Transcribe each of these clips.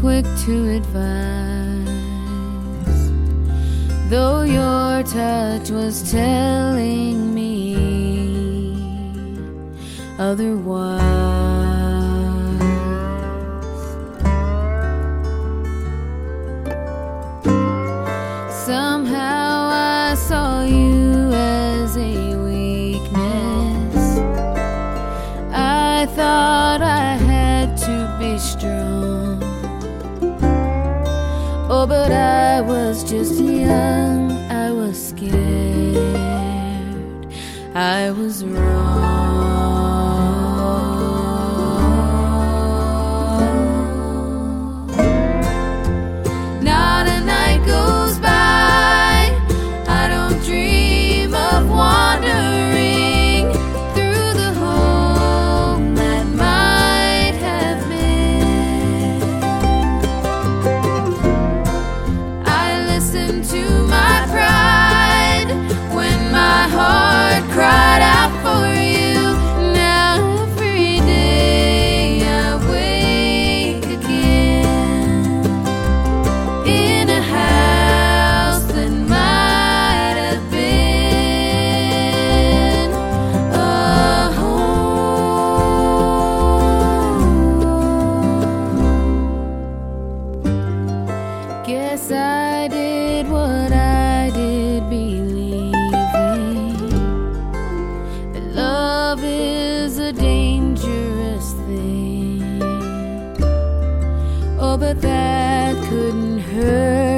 quick to advise. Though your touch was telling me otherwise. Oh, but I was just young, I was scared, I was wrong. that couldn't hurt.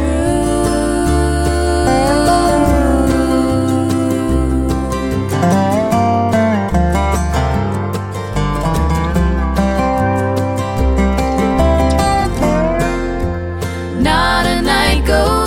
not a night goes